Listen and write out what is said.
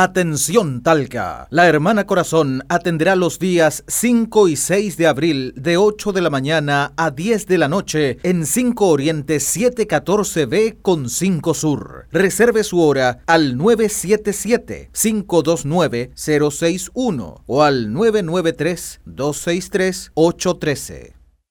Atención Talca. La hermana Corazón atenderá los días 5 y 6 de abril de 8 de la mañana a 10 de la noche en 5 Oriente 714B con 5 Sur. Reserve su hora al 977-529-061 o al 993-263-813.